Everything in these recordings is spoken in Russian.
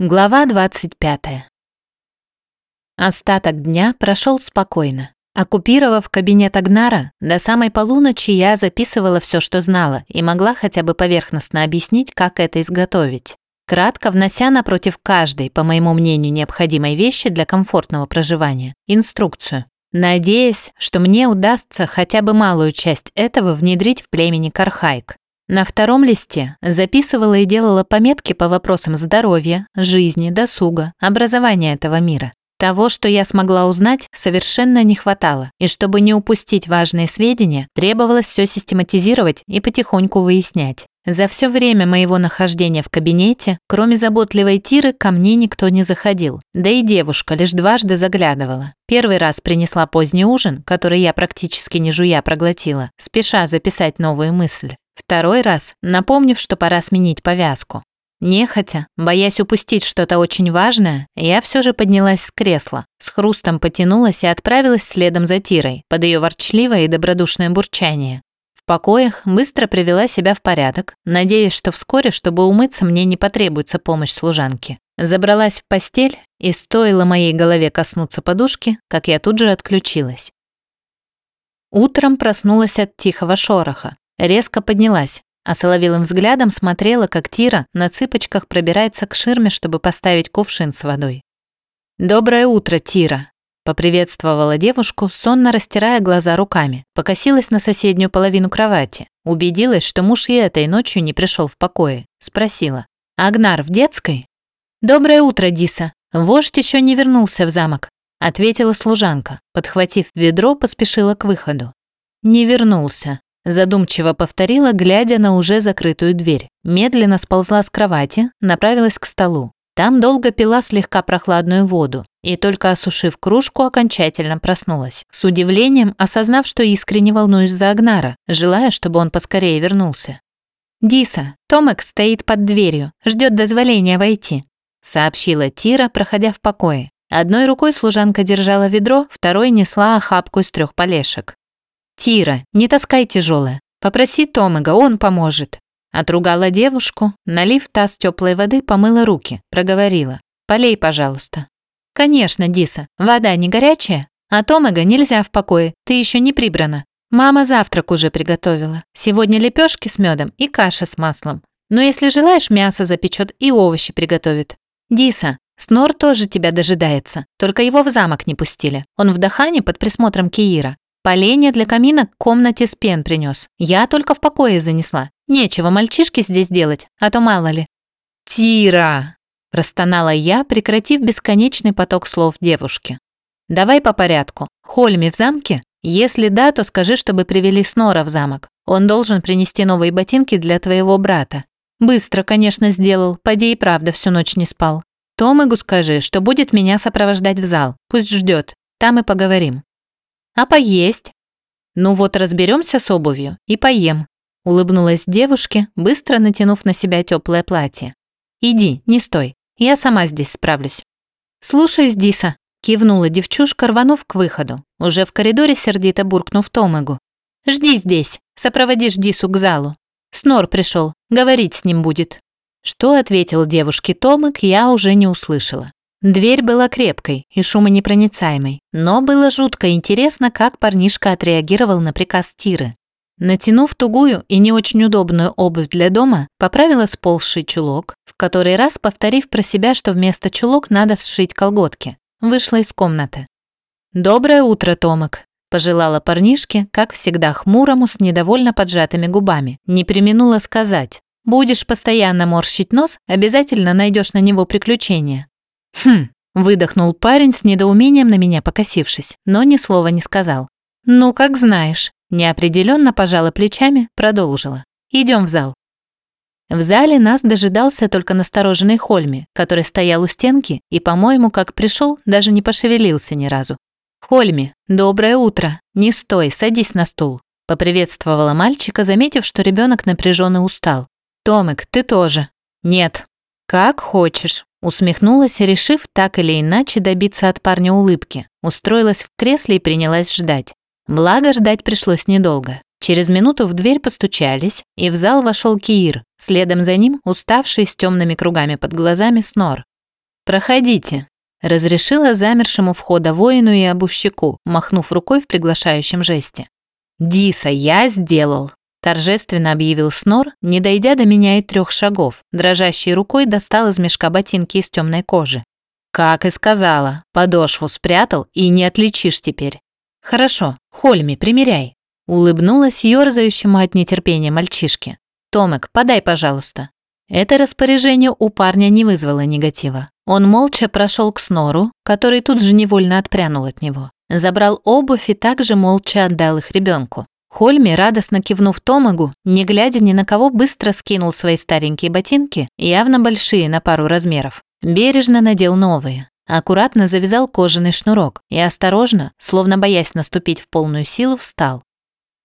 Глава 25. Остаток дня прошел спокойно. Оккупировав кабинет Агнара, до самой полуночи я записывала все, что знала, и могла хотя бы поверхностно объяснить, как это изготовить. Кратко внося напротив каждой, по моему мнению, необходимой вещи для комфортного проживания, инструкцию. Надеясь, что мне удастся хотя бы малую часть этого внедрить в племени Кархайк. На втором листе записывала и делала пометки по вопросам здоровья, жизни, досуга, образования этого мира. Того, что я смогла узнать, совершенно не хватало, и чтобы не упустить важные сведения, требовалось все систематизировать и потихоньку выяснять. За все время моего нахождения в кабинете, кроме заботливой Тиры, ко мне никто не заходил. Да и девушка лишь дважды заглядывала. Первый раз принесла поздний ужин, который я практически не жуя проглотила, спеша записать новую мысль. Второй раз, напомнив, что пора сменить повязку. Нехотя, боясь упустить что-то очень важное, я все же поднялась с кресла, с хрустом потянулась и отправилась следом за Тирой, под ее ворчливое и добродушное бурчание. В покоях быстро привела себя в порядок, надеясь, что вскоре, чтобы умыться, мне не потребуется помощь служанки. Забралась в постель, и стоило моей голове коснуться подушки, как я тут же отключилась. Утром проснулась от тихого шороха. Резко поднялась, а соловелым взглядом смотрела, как Тира на цыпочках пробирается к ширме, чтобы поставить кувшин с водой. «Доброе утро, Тира!» Поприветствовала девушку, сонно растирая глаза руками, покосилась на соседнюю половину кровати, убедилась, что муж и этой ночью не пришел в покое, спросила. «Агнар в детской?» «Доброе утро, Диса. Вождь еще не вернулся в замок», ответила служанка, подхватив ведро, поспешила к выходу. «Не вернулся», Задумчиво повторила, глядя на уже закрытую дверь. Медленно сползла с кровати, направилась к столу. Там долго пила слегка прохладную воду и только осушив кружку, окончательно проснулась. С удивлением осознав, что искренне волнуюсь за Агнара, желая, чтобы он поскорее вернулся. «Диса, Томек стоит под дверью, ждет дозволения войти», сообщила Тира, проходя в покое. Одной рукой служанка держала ведро, второй несла охапку из трех полешек. «Тира, не таскай тяжелое. Попроси Томега, он поможет». Отругала девушку, налив таз теплой воды, помыла руки, проговорила. «Полей, пожалуйста». «Конечно, Диса, вода не горячая, а Томега нельзя в покое, ты еще не прибрана. Мама завтрак уже приготовила. Сегодня лепешки с медом и каша с маслом. Но если желаешь, мясо запечет и овощи приготовит. Диса, Снор тоже тебя дожидается, только его в замок не пустили. Он в Дахане под присмотром Киира. Поленья для камина к комнате с пен принес. Я только в покое занесла. Нечего мальчишке здесь делать, а то мало ли». «Тира!» – простонала я, прекратив бесконечный поток слов девушки. «Давай по порядку. Хольми в замке? Если да, то скажи, чтобы привели Снора в замок. Он должен принести новые ботинки для твоего брата. Быстро, конечно, сделал, поди и правда всю ночь не спал. Томегу скажи, что будет меня сопровождать в зал. Пусть ждет. Там и поговорим. А поесть? Ну вот разберемся с обувью и поем. Улыбнулась девушке, быстро натянув на себя теплое платье. Иди, не стой, я сама здесь справлюсь. Слушаюсь, Диса. Кивнула девчушка, рванув к выходу, уже в коридоре сердито буркнув Томегу. «Жди здесь, сопроводишь Дису к залу. Снор пришел, говорить с ним будет». Что ответил девушке Томек, я уже не услышала. Дверь была крепкой и шумонепроницаемой, но было жутко интересно, как парнишка отреагировал на приказ Тиры. Натянув тугую и не очень удобную обувь для дома, поправила сползший чулок, в который раз повторив про себя, что вместо чулок надо сшить колготки. Вышла из комнаты. «Доброе утро, Томик», – пожелала парнишке, как всегда хмурому, с недовольно поджатыми губами. Не применула сказать. «Будешь постоянно морщить нос, обязательно найдешь на него приключения. «Хм», – выдохнул парень с недоумением на меня покосившись, но ни слова не сказал. «Ну, как знаешь», – неопределенно пожала плечами, продолжила. «Идем в зал». В зале нас дожидался только настороженный Хольми, который стоял у стенки и, по-моему, как пришел, даже не пошевелился ни разу. «Хольми, доброе утро. Не стой, садись на стул», – поприветствовала мальчика, заметив, что ребенок напряженно устал. «Томик, ты тоже». «Нет». «Как хочешь», Усмехнулась, решив так или иначе добиться от парня улыбки. Устроилась в кресле и принялась ждать. Благо, ждать пришлось недолго. Через минуту в дверь постучались, и в зал вошел Киир. Следом за ним уставший с темными кругами под глазами Снор. «Проходите», – разрешила замершему входа воину и обувщику, махнув рукой в приглашающем жесте. «Диса, я сделал!» – торжественно объявил Снор, не дойдя до меня и трех шагов, дрожащей рукой достал из мешка ботинки из темной кожи. «Как и сказала, подошву спрятал и не отличишь теперь». «Хорошо, Хольми, примеряй», – улыбнулась ёрзающему от нетерпения мальчишке. «Томек, подай, пожалуйста». Это распоряжение у парня не вызвало негатива. Он молча прошел к Снору, который тут же невольно отпрянул от него. Забрал обувь и также молча отдал их ребенку. Хольми, радостно кивнув Томагу, не глядя ни на кого, быстро скинул свои старенькие ботинки, явно большие на пару размеров. Бережно надел новые. Аккуратно завязал кожаный шнурок и осторожно, словно боясь наступить в полную силу, встал.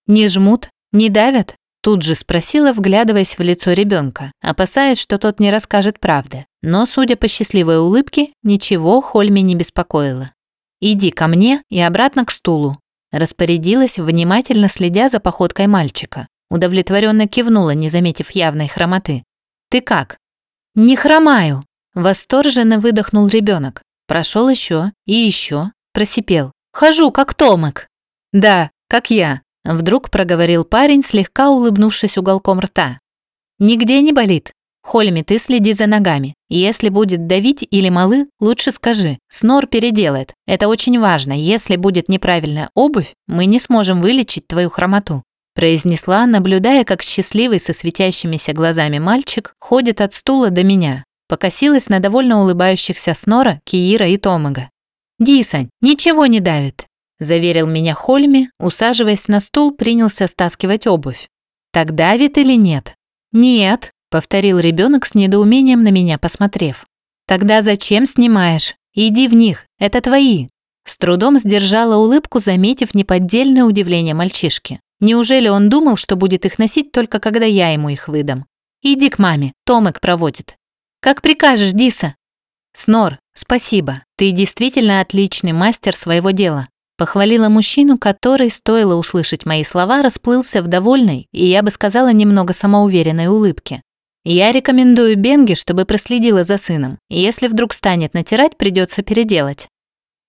«Не жмут? Не давят?» Тут же спросила, вглядываясь в лицо ребенка, опасаясь, что тот не расскажет правды. Но, судя по счастливой улыбке, ничего Хольми не беспокоило. «Иди ко мне и обратно к стулу», распорядилась, внимательно следя за походкой мальчика. Удовлетворенно кивнула, не заметив явной хромоты. «Ты как?» «Не хромаю!» Восторженно выдохнул ребенок. Прошел еще и еще, просипел. «Хожу, как Томик!» «Да, как я», Вдруг проговорил парень, слегка улыбнувшись уголком рта. «Нигде не болит. Хольми, ты следи за ногами. Если будет давить или малы, лучше скажи. Снор переделает. Это очень важно. Если будет неправильная обувь, мы не сможем вылечить твою хромоту», произнесла, наблюдая, как счастливый со светящимися глазами мальчик ходит от стула до меня. Покосилась на довольно улыбающихся Снора, Киира и Томага. «Дисань, ничего не давит заверил меня Хольми, усаживаясь на стул, принялся стаскивать обувь. Так давит или нет? Нет, повторил ребенок с недоумением на меня посмотрев. Тогда зачем снимаешь? Иди в них, это твои. С трудом сдержала улыбку, заметив неподдельное удивление мальчишки. Неужели он думал, что будет их носить только когда я ему их выдам? Иди к маме, Томек проводит. Как прикажешь, Диса. Снор, спасибо. Ты действительно отличный мастер своего дела. Похвалила мужчину, который, стоило услышать мои слова, расплылся в довольной и, я бы сказала, немного самоуверенной улыбке. Я рекомендую Бенге, чтобы проследила за сыном. Если вдруг станет натирать, придется переделать.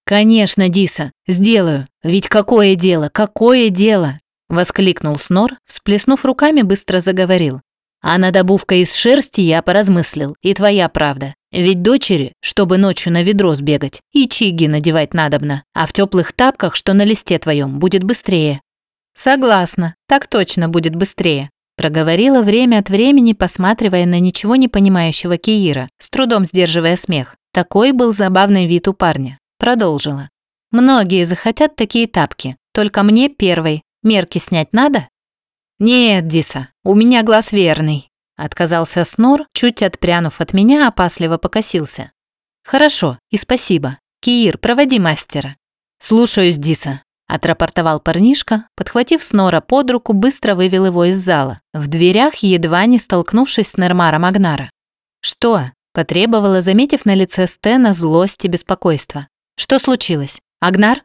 Конечно, Диса, сделаю. Ведь какое дело, какое дело? воскликнул Снор, всплеснув руками, быстро заговорил. А над обувкой из шерсти я поразмыслил, и твоя правда. Ведь дочери, чтобы ночью на ведро сбегать, и чиги надевать надобно, а в теплых тапках, что на листе твоем, будет быстрее». «Согласна, так точно будет быстрее», проговорила время от времени, посматривая на ничего не понимающего Киира, с трудом сдерживая смех. Такой был забавный вид у парня. Продолжила. «Многие захотят такие тапки, только мне первой. Мерки снять надо?» «Нет, Диса, у меня глаз верный», Отказался Снор, чуть отпрянув от меня, опасливо покосился. «Хорошо, и спасибо. Киир, проводи мастера». «Слушаюсь, Диса», – отрапортовал парнишка, подхватив Снора под руку, быстро вывел его из зала, в дверях едва не столкнувшись с Нермаром Агнара. «Что?» – потребовала, заметив на лице Стена злость и беспокойство. «Что случилось? Агнар?»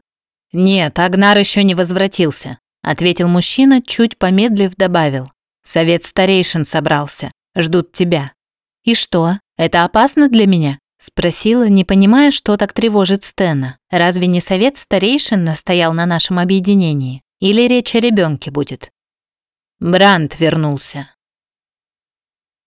«Нет, Агнар еще не возвратился», – ответил мужчина, чуть помедлив добавил. Совет старейшин собрался. Ждут тебя». «И что? Это опасно для меня?» Спросила, не понимая, что так тревожит Стена. Разве не совет старейшин настоял на нашем объединении? Или речь о ребенке будет? Бранд вернулся.